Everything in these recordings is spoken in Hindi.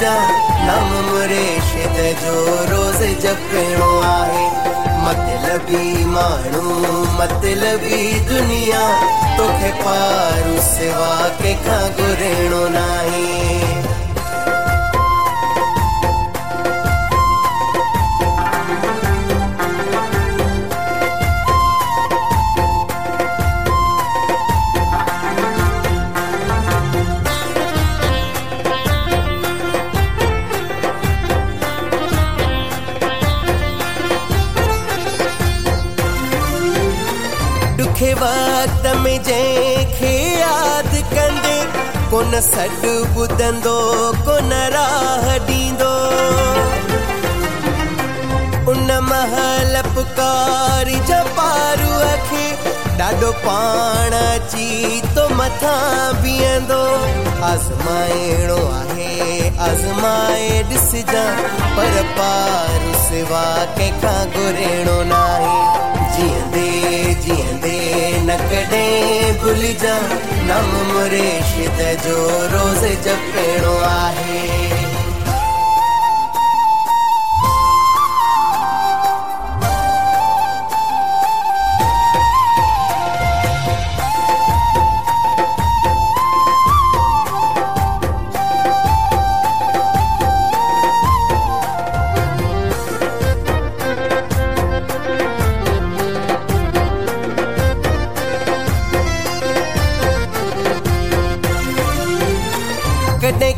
जा, नाम मुरेशिद जो रोज़ जपणो आहे। मतलबी माण्हू मतलबी दुनिया, तोखे पारू सेवा कंहिंखां घुरणो ॾुखे वक़्त में जंहिंखे यादि कंदे। कोन सॾु ॿुधंदो कोन राह ॾींदो उन महल पुकारी जपारूअ खे ॾाढो पाण अची तो मथां बीहंदो। आज़माइणो आहे, आज़माए ॾिसजांइ पर पारू सिवा कंहिंखां घुरिणो न आहे कॾहिं नाम मुरेशिद जो रोज़ जपणो आहे।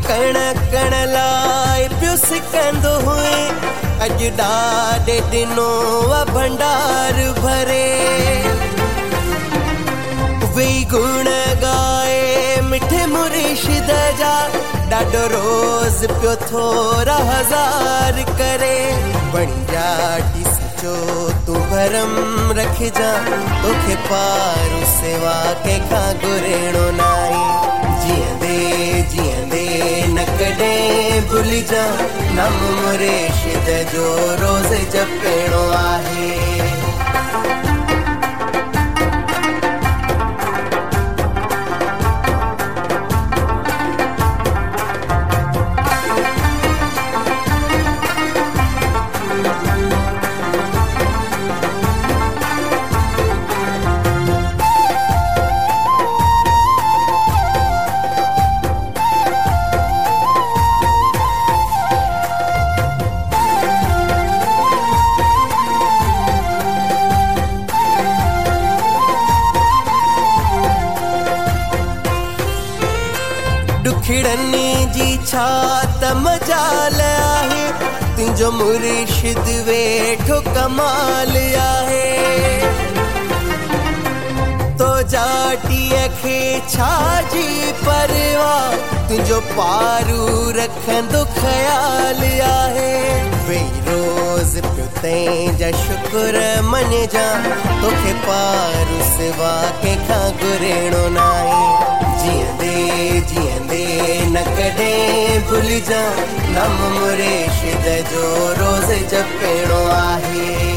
कण कण लाइ पियो सिकंदो हुए। अॼु ॾाॾे ॾिनो आहे भंडार भरे। वेई गुण ॻाए मिठे मुरिशिद जा। ॾाढो रोज़ पियो थोरा हज़ार करे। जाटी सचो तूं भरम रखजांइ तोखे पारू सेवा कंहिंखां घुरिणो न आहे जीअंदे जीअंदे न भुलिजां नम मुरेशिद जो रोज़ जपणो आहे। ॾुखड़नि जी छा त मजाल आहे तुंहिंजो मुर्शिद वेठो कमाल आहे। तो जाटीअ खे छा जी परवाह तुंहिंजो पारू रखंदो ख़्याल आहे। वेई रोज़ पियो तंहिंजा शुक्र मञजा, तोखे पारू सिवा कंहिंखां घुरिणो न आहे जीअंदे जियंदे न कॾहिं भुलिजां नम मुरेशिद जो रोज़ जपिणो आहे।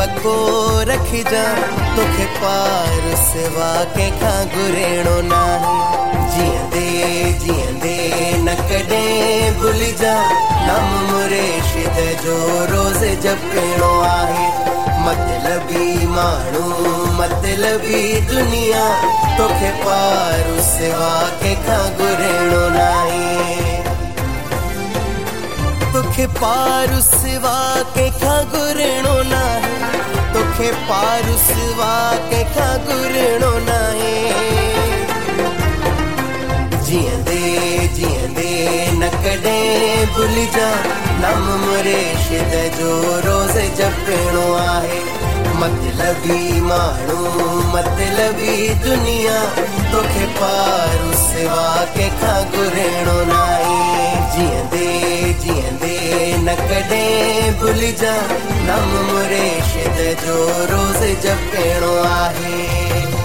पको रखजांइ तोखे पार सिवा कंहिंखां घुरिणो न आहे जीअंदे जीअंदे न कॾहिं भुलिजां नम मुरेशिद जो रोज़ जपिणो आहे। मतलबी माण्हू मतलबी दुनिया। तोखे पारू सिवा कंहिंखां घुरिणो न आहे तोखे पारू सिवा कंहिंखां घुरिणो न आहे तोखे पारू सिवा कंहिंखां घुरिणो न आहे जीअंदे जीअंदे न कॾहिं मुरेशिद जो। रोज़ जपणो आहे। मतलबी माण्हू मतलबी दुनिया। तोखे पारू सिवा कंहिंखां घुरणो न आहे जीअंदे न कॾहिं भुलिजा नम मुरेशिद जो रोज़ जपणो आहे